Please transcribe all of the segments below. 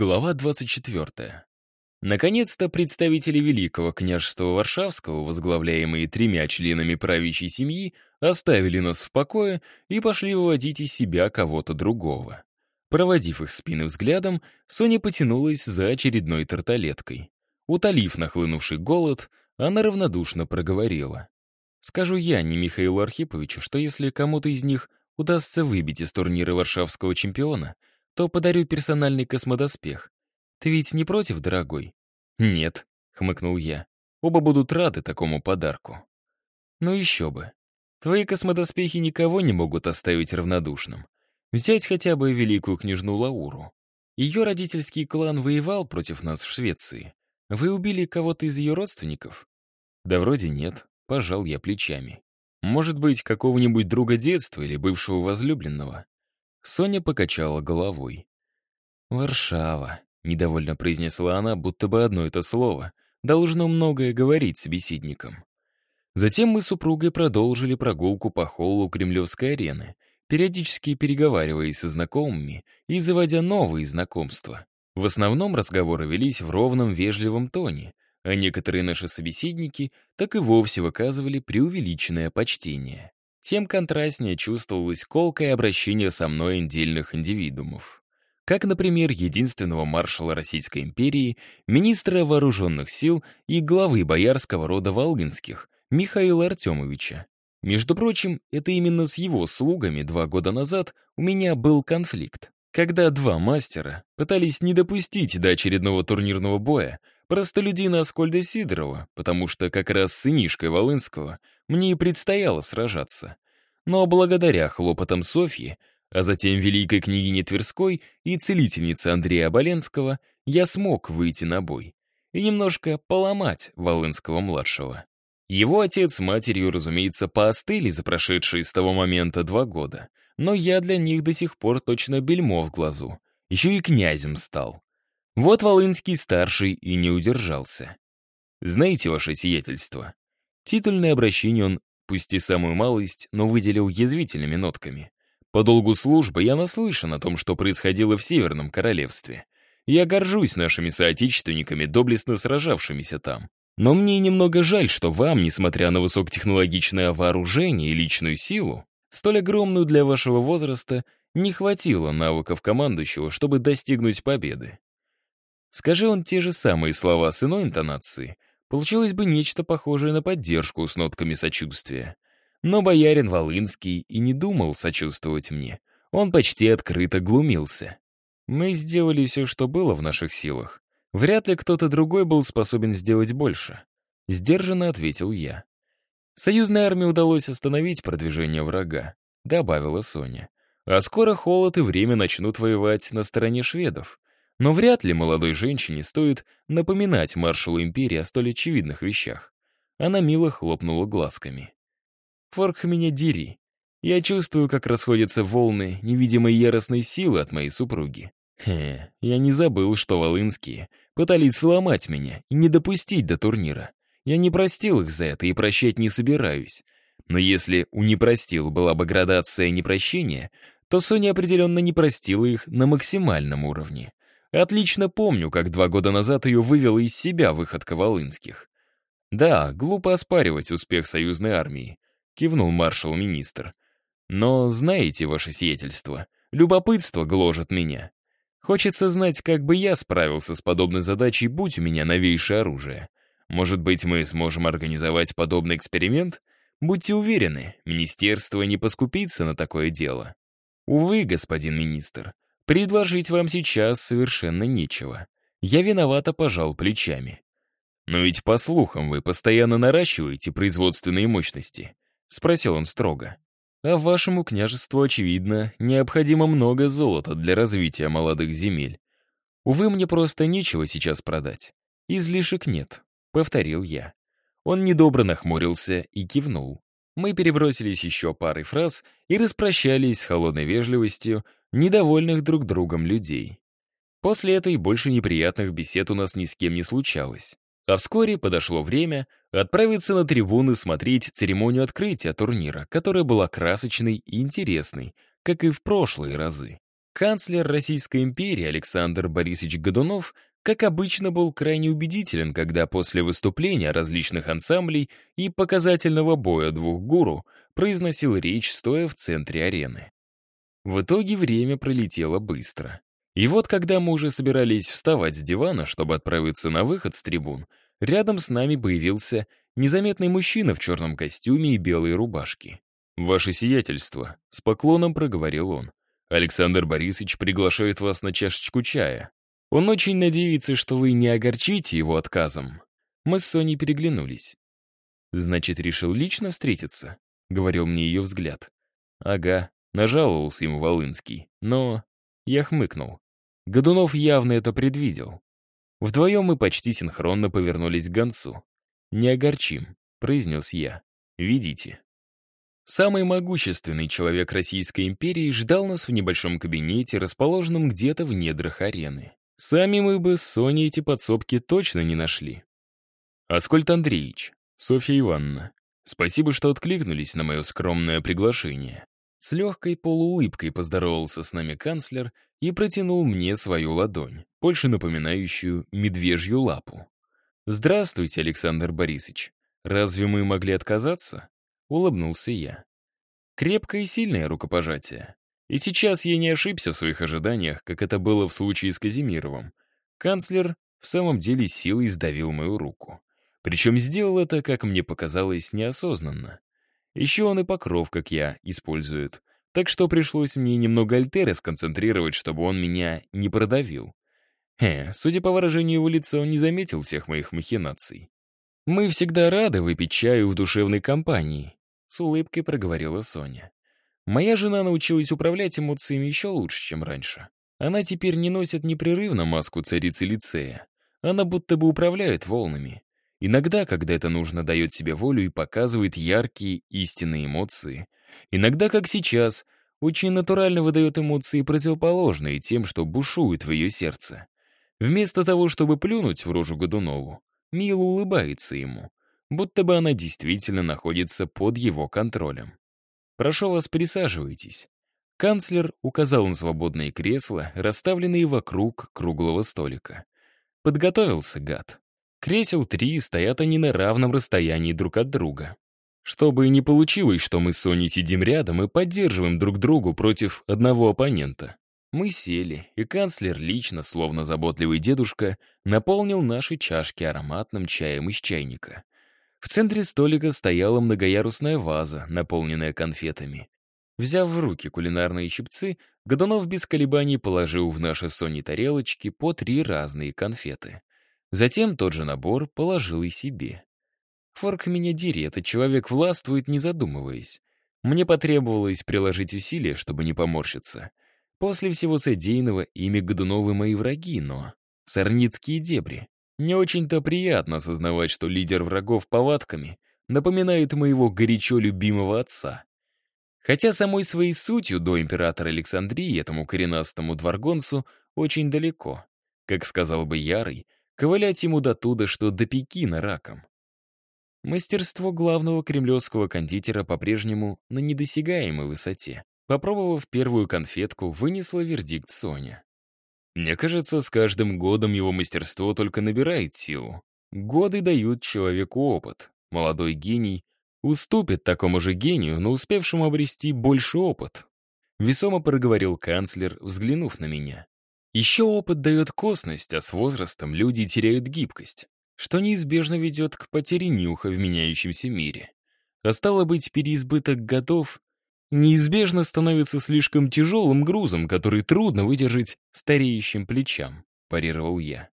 Глава 24. Наконец-то представители Великого княжества Варшавского, возглавляемые тремя членами правящей семьи, оставили нас в покое и пошли выводить из себя кого-то другого. Проводив их спины взглядом, Соня потянулась за очередной тарталеткой. Утолив нахлынувший голод, она равнодушно проговорила. «Скажу я, не Михаилу Архиповичу, что если кому-то из них удастся выбить из турнира варшавского чемпиона — то подарю персональный космодоспех. Ты ведь не против, дорогой?» «Нет», — хмыкнул я. «Оба будут рады такому подарку». «Ну еще бы. Твои космодоспехи никого не могут оставить равнодушным. Взять хотя бы великую княжну Лауру. Ее родительский клан воевал против нас в Швеции. Вы убили кого-то из ее родственников?» «Да вроде нет», — пожал я плечами. «Может быть, какого-нибудь друга детства или бывшего возлюбленного?» Соня покачала головой. «Варшава», — недовольно произнесла она, будто бы одно это слово, должно многое говорить собеседникам. Затем мы с супругой продолжили прогулку по холлу Кремлевской арены, периодически переговариваясь со знакомыми и заводя новые знакомства. В основном разговоры велись в ровном, вежливом тоне, а некоторые наши собеседники так и вовсе выказывали преувеличенное почтение тем контрастнее чувствовалось колкое обращение со мной отдельных индивидуумов. Как, например, единственного маршала Российской империи, министра вооруженных сил и главы боярского рода Волгинских, Михаила Артемовича. Между прочим, это именно с его слугами два года назад у меня был конфликт, когда два мастера пытались не допустить до очередного турнирного боя простолюдина Аскольда Сидорова, потому что как раз с сынишкой Волынского мне и предстояло сражаться. Но благодаря хлопотам Софьи, а затем великой княгини Тверской и целительнице Андрея Оболенского, я смог выйти на бой и немножко поломать Волынского-младшего. Его отец с матерью, разумеется, поостыли за прошедшие с того момента два года, но я для них до сих пор точно бельмо в глазу. Еще и князем стал. Вот Волынский старший и не удержался. Знаете, ваше сиятельство, Титульное обращение он, пусть и самую малость, но выделил язвительными нотками. По долгу службы я наслышан о том, что происходило в Северном Королевстве. Я горжусь нашими соотечественниками, доблестно сражавшимися там. Но мне немного жаль, что вам, несмотря на высокотехнологичное вооружение и личную силу, столь огромную для вашего возраста, не хватило навыков командующего, чтобы достигнуть победы. Скажи он те же самые слова с иной интонацией, Получилось бы нечто похожее на поддержку с нотками сочувствия. Но боярин Волынский и не думал сочувствовать мне. Он почти открыто глумился. Мы сделали все, что было в наших силах. Вряд ли кто-то другой был способен сделать больше. Сдержанно ответил я. Союзной армии удалось остановить продвижение врага, добавила Соня. А скоро холод и время начнут воевать на стороне шведов. Но вряд ли молодой женщине стоит напоминать маршалу империи о столь очевидных вещах. Она мило хлопнула глазками. «Форк меня дери. Я чувствую, как расходятся волны невидимой яростной силы от моей супруги. Хе, я не забыл, что волынские пытались сломать меня и не допустить до турнира. Я не простил их за это и прощать не собираюсь. Но если у «не простил» была бы градация непрощения, то Соня определенно не простила их на максимальном уровне. Отлично помню, как два года назад ее вывела из себя выходка Волынских. «Да, глупо оспаривать успех союзной армии», — кивнул маршал-министр. «Но знаете, ваше сиятельство, любопытство гложет меня. Хочется знать, как бы я справился с подобной задачей, будь у меня новейшее оружие. Может быть, мы сможем организовать подобный эксперимент? Будьте уверены, министерство не поскупится на такое дело. Увы, господин министр, Предложить вам сейчас совершенно нечего. Я виновато пожал плечами. «Но ведь, по слухам, вы постоянно наращиваете производственные мощности», — спросил он строго. «А вашему княжеству, очевидно, необходимо много золота для развития молодых земель. Увы, мне просто нечего сейчас продать. Излишек нет», — повторил я. Он недобро нахмурился и кивнул. Мы перебросились еще парой фраз и распрощались с холодной вежливостью, недовольных друг другом людей. После этой больше неприятных бесед у нас ни с кем не случалось. А вскоре подошло время отправиться на трибуны смотреть церемонию открытия турнира, которая была красочной и интересной, как и в прошлые разы. Канцлер Российской империи Александр Борисович Годунов, как обычно, был крайне убедителен, когда после выступления различных ансамблей и показательного боя двух гуру произносил речь, стоя в центре арены. В итоге время пролетело быстро. И вот, когда мы уже собирались вставать с дивана, чтобы отправиться на выход с трибун, рядом с нами появился незаметный мужчина в черном костюме и белой рубашке. «Ваше сиятельство», — с поклоном проговорил он. «Александр Борисович приглашает вас на чашечку чая. Он очень надеется, что вы не огорчите его отказом». Мы с Соней переглянулись. «Значит, решил лично встретиться?» — говорил мне ее взгляд. «Ага, Нажаловался ему Волынский, но... Я хмыкнул. Годунов явно это предвидел. Вдвоем мы почти синхронно повернулись к гонцу. «Не огорчим», — произнес я. «Видите». Самый могущественный человек Российской империи ждал нас в небольшом кабинете, расположенном где-то в недрах арены. Сами мы бы с Соней эти подсобки точно не нашли. Аскольд Андреевич, Софья Ивановна, спасибо, что откликнулись на мое скромное приглашение. С легкой полуулыбкой поздоровался с нами канцлер и протянул мне свою ладонь, больше напоминающую медвежью лапу. «Здравствуйте, Александр Борисович. Разве мы могли отказаться?» — улыбнулся я. Крепкое и сильное рукопожатие. И сейчас я не ошибся в своих ожиданиях, как это было в случае с Казимировым. Канцлер в самом деле силой сдавил мою руку. Причем сделал это, как мне показалось, неосознанно. Еще он и покров, как я, использует. Так что пришлось мне немного альтеры сконцентрировать, чтобы он меня не продавил. Э, судя по выражению его лица, он не заметил всех моих махинаций. «Мы всегда рады выпить чаю в душевной компании», — с улыбкой проговорила Соня. «Моя жена научилась управлять эмоциями еще лучше, чем раньше. Она теперь не носит непрерывно маску царицы лицея. Она будто бы управляет волнами. Иногда, когда это нужно, дает себе волю и показывает яркие истинные эмоции. Иногда, как сейчас, очень натурально выдает эмоции, противоположные тем, что бушует в ее сердце. Вместо того, чтобы плюнуть в рожу Годунову, Мила улыбается ему, будто бы она действительно находится под его контролем. «Прошу вас, присаживайтесь». Канцлер указал на свободные кресла, расставленные вокруг круглого столика. Подготовился гад. Кресел три, стоят они на равном расстоянии друг от друга. Чтобы не получилось, что мы с Соней сидим рядом и поддерживаем друг другу против одного оппонента. Мы сели, и канцлер лично, словно заботливый дедушка, наполнил наши чашки ароматным чаем из чайника. В центре столика стояла многоярусная ваза, наполненная конфетами. Взяв в руки кулинарные щипцы, Годунов без колебаний положил в наши Сони тарелочки по три разные конфеты. Затем тот же набор положил и себе. Форк меня дери, этот человек властвует, не задумываясь. Мне потребовалось приложить усилия, чтобы не поморщиться. После всего содеянного ими Годуновы мои враги, но... Сорницкие дебри. Не очень-то приятно осознавать, что лидер врагов повадками напоминает моего горячо любимого отца. Хотя самой своей сутью до императора Александрии, этому коренастому дворгонцу, очень далеко. Как сказал бы Ярый, Ковылять ему до туда, что до Пекина раком. Мастерство главного кремлевского кондитера по-прежнему на недосягаемой высоте. Попробовав первую конфетку, вынесла вердикт Соня. Мне кажется, с каждым годом его мастерство только набирает силу. Годы дают человеку опыт. Молодой гений уступит такому же гению, но успевшему обрести больше опыт. Весомо проговорил канцлер, взглянув на меня. Еще опыт дает косность, а с возрастом люди теряют гибкость, что неизбежно ведет к потере нюха в меняющемся мире. А стало быть, переизбыток годов неизбежно становится слишком тяжелым грузом, который трудно выдержать стареющим плечам, парировал я.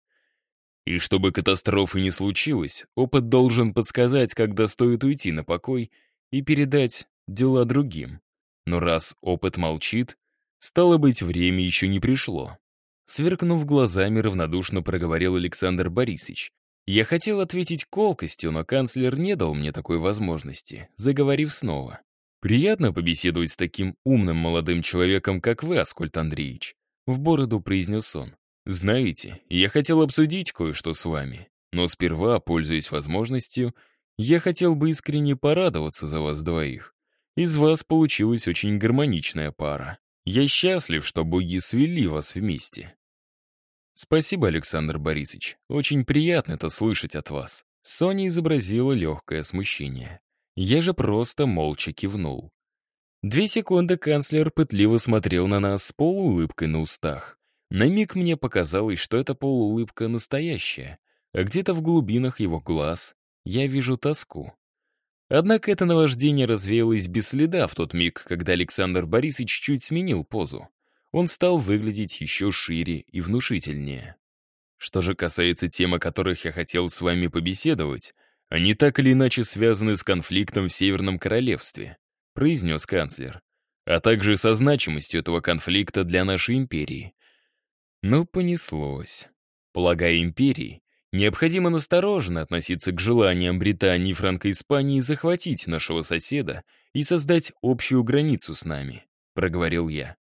И чтобы катастрофы не случилось, опыт должен подсказать, когда стоит уйти на покой и передать дела другим. Но раз опыт молчит, стало быть, время еще не пришло. Сверкнув глазами, равнодушно проговорил Александр Борисович. Я хотел ответить колкостью, но канцлер не дал мне такой возможности, заговорив снова. «Приятно побеседовать с таким умным молодым человеком, как вы, Аскольд Андреевич», — в бороду произнес он. «Знаете, я хотел обсудить кое-что с вами, но сперва, пользуясь возможностью, я хотел бы искренне порадоваться за вас двоих. Из вас получилась очень гармоничная пара. Я счастлив, что боги свели вас вместе. Спасибо, Александр Борисович. Очень приятно это слышать от вас. Соня изобразила легкое смущение. Я же просто молча кивнул. Две секунды канцлер пытливо смотрел на нас с полуулыбкой на устах. На миг мне показалось, что эта полуулыбка настоящая, а где-то в глубинах его глаз я вижу тоску. Однако это наваждение развеялось без следа в тот миг, когда Александр Борисович чуть сменил позу. Он стал выглядеть еще шире и внушительнее. Что же касается тем, о которых я хотел с вами побеседовать, они так или иначе связаны с конфликтом в Северном Королевстве, произнес канцлер, а также со значимостью этого конфликта для нашей империи. Ну, понеслось. Полагая империи, необходимо настороженно относиться к желаниям Британии и Франко-Испании захватить нашего соседа и создать общую границу с нами, проговорил я.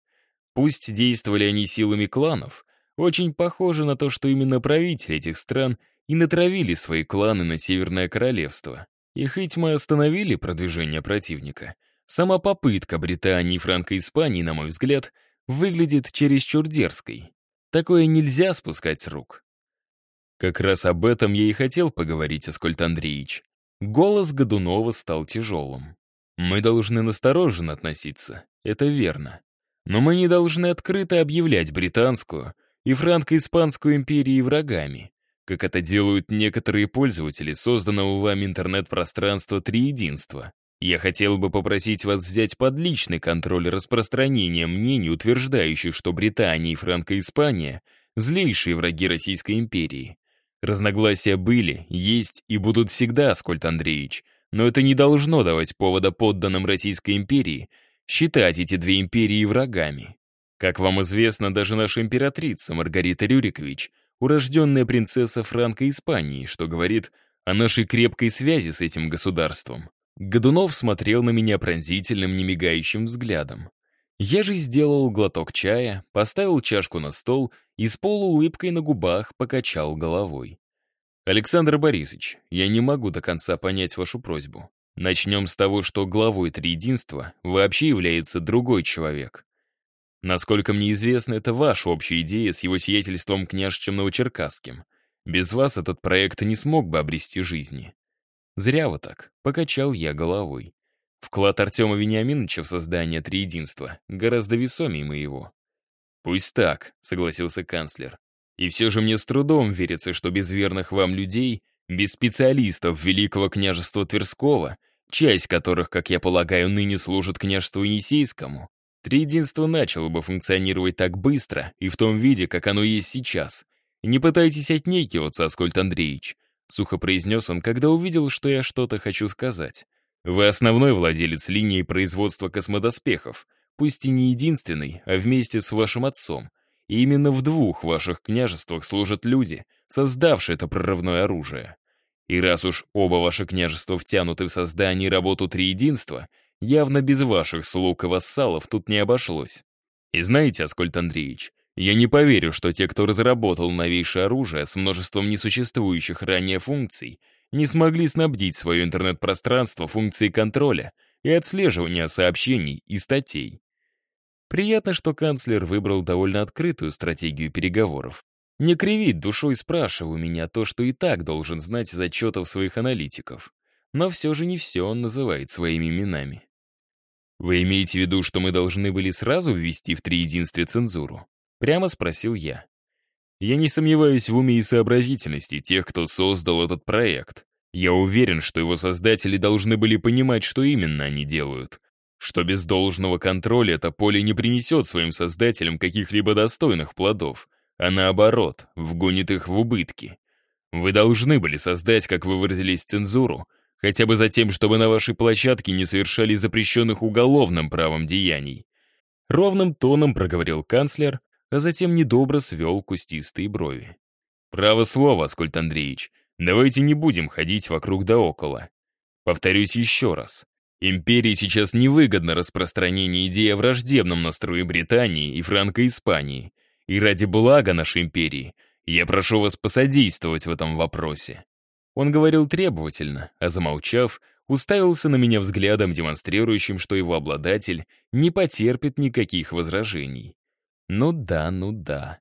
Пусть действовали они силами кланов, очень похоже на то, что именно правители этих стран и натравили свои кланы на Северное Королевство. И хоть мы остановили продвижение противника, сама попытка Британии Франко-Испании, на мой взгляд, выглядит чересчур дерзкой. Такое нельзя спускать с рук. Как раз об этом я и хотел поговорить, Аскольд Андреевич. Голос Годунова стал тяжелым. Мы должны настороженно относиться, это верно. Но мы не должны открыто объявлять британскую и франко-испанскую империи врагами, как это делают некоторые пользователи созданного вами интернет-пространства «Триединства». Я хотел бы попросить вас взять под личный контроль распространение мнений, утверждающих, что Британия и Франко-Испания — злейшие враги Российской империи. Разногласия были, есть и будут всегда, Аскольд Андреевич, но это не должно давать повода подданным Российской империи считать эти две империи врагами. Как вам известно, даже наша императрица Маргарита Рюрикович — урожденная принцесса Франко-Испании, что говорит о нашей крепкой связи с этим государством. Годунов смотрел на меня пронзительным, немигающим взглядом. Я же сделал глоток чая, поставил чашку на стол и с полуулыбкой на губах покачал головой. «Александр Борисович, я не могу до конца понять вашу просьбу. Начнем с того, что главой Триединства вообще является другой человек. Насколько мне известно, это ваша общая идея с его сиятельством княжичем Новочеркасским. Без вас этот проект не смог бы обрести жизни. Зря вы так, покачал я головой. Вклад Артема Вениаминовича в создание Триединства гораздо весомее моего. «Пусть так», — согласился канцлер. «И все же мне с трудом верится, что без верных вам людей, без специалистов Великого княжества Тверского, часть которых, как я полагаю, ныне служит княжеству Енисейскому, Триединство начало бы функционировать так быстро и в том виде, как оно есть сейчас. Не пытайтесь отнекиваться, Аскольд Андреевич. — сухо произнес он, когда увидел, что я что-то хочу сказать. «Вы основной владелец линии производства космодоспехов, пусть и не единственный, а вместе с вашим отцом. И именно в двух ваших княжествах служат люди, создавшие это прорывное оружие. И раз уж оба ваши княжества втянуты в создание и работу Триединства, явно без ваших слуг и вассалов тут не обошлось. И знаете, Аскольд Андреевич, я не поверю, что те, кто разработал новейшее оружие с множеством несуществующих ранее функций, не смогли снабдить свое интернет-пространство функцией контроля и отслеживания сообщений и статей. Приятно, что канцлер выбрал довольно открытую стратегию переговоров. Не кривит душой спрашивал меня то, что и так должен знать из отчетов своих аналитиков. Но все же не все он называет своими именами. Вы имеете в виду, что мы должны были сразу ввести в триединстве цензуру? Прямо спросил я. Я не сомневаюсь в уме и сообразительности тех, кто создал этот проект. Я уверен, что его создатели должны были понимать, что именно они делают. Что без должного контроля это поле не принесет своим создателям каких-либо достойных плодов, а наоборот, вгонит их в убытки. Вы должны были создать, как вы выразились, цензуру, хотя бы за тем, чтобы на вашей площадке не совершали запрещенных уголовным правом деяний. Ровным тоном проговорил канцлер, а затем недобро свел кустистые брови. «Право слово, Аскольд Андреевич, давайте не будем ходить вокруг да около. Повторюсь еще раз. Империи сейчас невыгодно распространение идеи о враждебном настрое Британии и Франко-Испании, и ради блага нашей империи я прошу вас посодействовать в этом вопросе». Он говорил требовательно, а замолчав, уставился на меня взглядом, демонстрирующим, что его обладатель не потерпит никаких возражений. Ну да, ну да.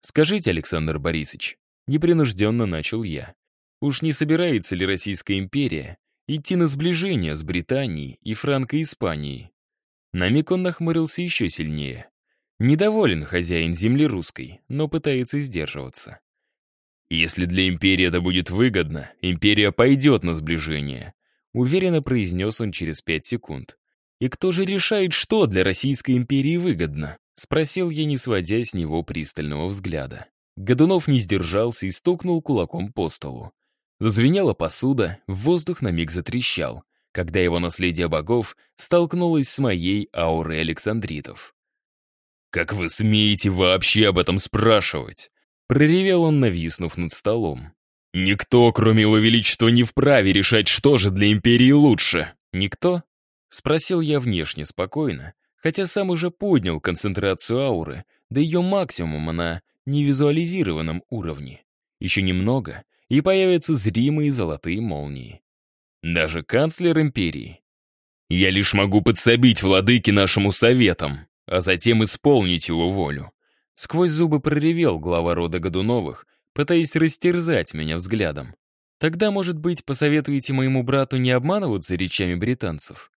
Скажите, Александр Борисович, непринужденно начал я, уж не собирается ли Российская империя идти на сближение с Британией и Франко-Испанией? На миг он нахмурился еще сильнее. Недоволен хозяин земли русской, но пытается сдерживаться. «Если для империи это будет выгодно, империя пойдет на сближение», уверенно произнес он через пять секунд. «И кто же решает, что для Российской империи выгодно?» спросил я, не сводя с него пристального взгляда. Годунов не сдержался и стукнул кулаком по столу. Зазвенела посуда, воздух на миг затрещал, когда его наследие богов столкнулось с моей аурой Александритов. «Как вы смеете вообще об этом спрашивать?» Проревел он, нависнув над столом. «Никто, кроме его величества, не вправе решать, что же для империи лучше». «Никто?» — спросил я внешне спокойно, хотя сам уже поднял концентрацию ауры до ее максимума на невизуализированном уровне. Еще немного, и появятся зримые золотые молнии. Даже канцлер империи. Я лишь могу подсобить владыке нашему советам, а затем исполнить его волю. Сквозь зубы проревел глава рода Годуновых, пытаясь растерзать меня взглядом. Тогда, может быть, посоветуете моему брату не обманываться речами британцев?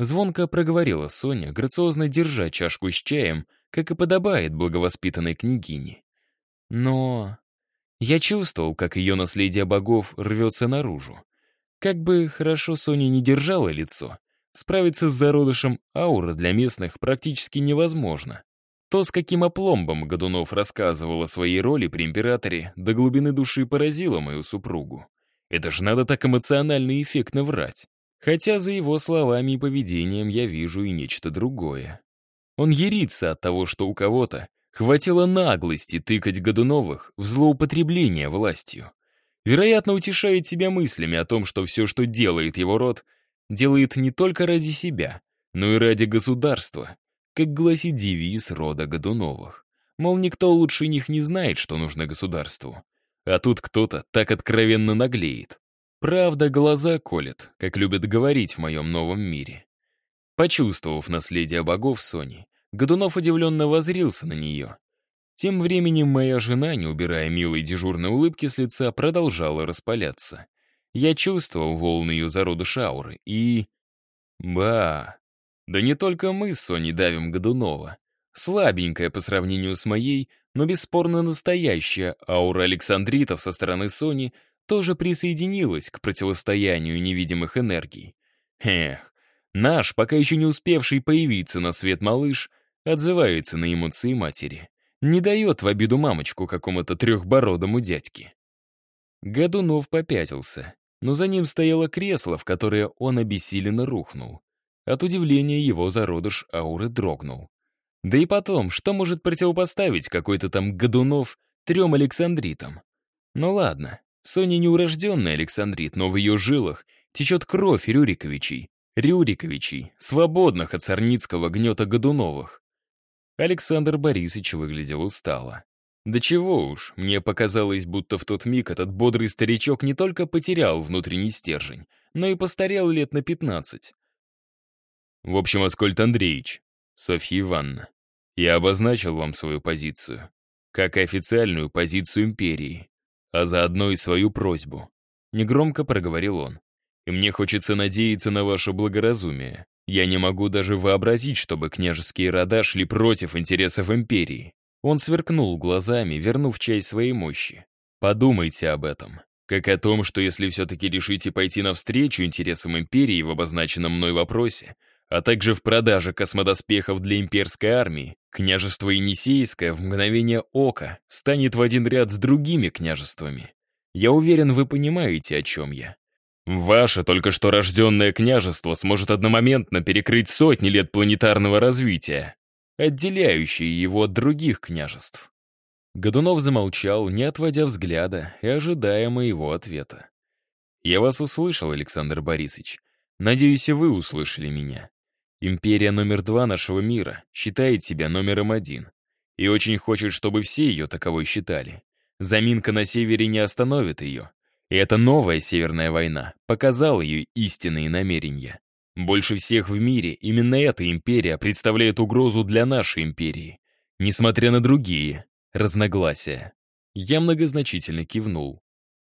Звонко проговорила Соня, грациозно держа чашку с чаем, как и подобает благовоспитанной княгине. Но я чувствовал, как ее наследие богов рвется наружу. Как бы хорошо Соня не держала лицо, Справиться с зародышем аура для местных практически невозможно. То, с каким опломбом Годунов рассказывал о своей роли при императоре, до глубины души поразило мою супругу. Это же надо так эмоционально и эффектно врать. Хотя за его словами и поведением я вижу и нечто другое. Он ерится от того, что у кого-то хватило наглости тыкать Годуновых в злоупотребление властью. Вероятно, утешает себя мыслями о том, что все, что делает его род — делает не только ради себя, но и ради государства, как гласит девиз рода Годуновых. Мол, никто лучше них не знает, что нужно государству. А тут кто-то так откровенно наглеет. Правда, глаза колет, как любят говорить в моем новом мире. Почувствовав наследие богов Сони, Годунов удивленно возрился на нее. Тем временем моя жена, не убирая милой дежурной улыбки с лица, продолжала распаляться. Я чувствовал волны ее зародыша ауры и... Ба! Да не только мы с Соней давим Годунова. Слабенькая по сравнению с моей, но бесспорно настоящая аура Александритов со стороны Сони тоже присоединилась к противостоянию невидимых энергий. Эх, наш, пока еще не успевший появиться на свет малыш, отзывается на эмоции матери. Не дает в обиду мамочку какому-то трехбородому дядьке. Годунов попятился но за ним стояло кресло, в которое он обессиленно рухнул. От удивления его зародыш ауры дрогнул. Да и потом, что может противопоставить какой-то там Годунов трем Александритам? Ну ладно, Соня неурожденный Александрит, но в ее жилах течет кровь Рюриковичей, Рюриковичей, свободных от сорницкого гнета Годуновых. Александр Борисович выглядел устало. Да чего уж, мне показалось, будто в тот миг этот бодрый старичок не только потерял внутренний стержень, но и постарел лет на пятнадцать. В общем, Аскольд Андреевич, Софья Ивановна, я обозначил вам свою позицию, как и официальную позицию империи, а заодно и свою просьбу. Негромко проговорил он. И мне хочется надеяться на ваше благоразумие. Я не могу даже вообразить, чтобы княжеские рода шли против интересов империи. Он сверкнул глазами, вернув часть своей мощи. Подумайте об этом. Как о том, что если все-таки решите пойти навстречу интересам империи в обозначенном мной вопросе, а также в продаже космодоспехов для имперской армии, княжество Енисейское в мгновение ока станет в один ряд с другими княжествами. Я уверен, вы понимаете, о чем я. Ваше только что рожденное княжество сможет одномоментно перекрыть сотни лет планетарного развития отделяющие его от других княжеств. Годунов замолчал, не отводя взгляда и ожидая моего ответа. «Я вас услышал, Александр Борисович. Надеюсь, и вы услышали меня. Империя номер два нашего мира считает себя номером один и очень хочет, чтобы все ее таковой считали. Заминка на севере не остановит ее. И эта новая Северная война показала ее истинные намерения. Больше всех в мире именно эта империя представляет угрозу для нашей империи, несмотря на другие разногласия. Я многозначительно кивнул.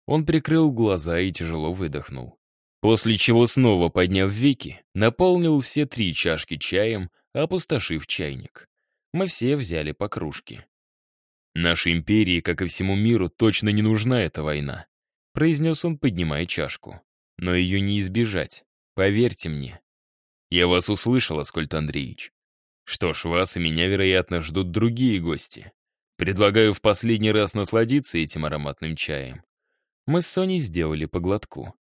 Он прикрыл глаза и тяжело выдохнул. После чего снова, подняв веки, наполнил все три чашки чаем, опустошив чайник. Мы все взяли по кружке. «Нашей империи, как и всему миру, точно не нужна эта война», произнес он, поднимая чашку. «Но ее не избежать, поверьте мне». «Я вас услышал, Аскольд Андреевич. Что ж, вас и меня, вероятно, ждут другие гости. Предлагаю в последний раз насладиться этим ароматным чаем». Мы с Соней сделали по глотку.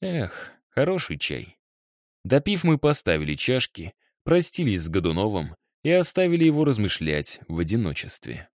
Эх, хороший чай. Допив, мы поставили чашки, простились с Годуновым и оставили его размышлять в одиночестве.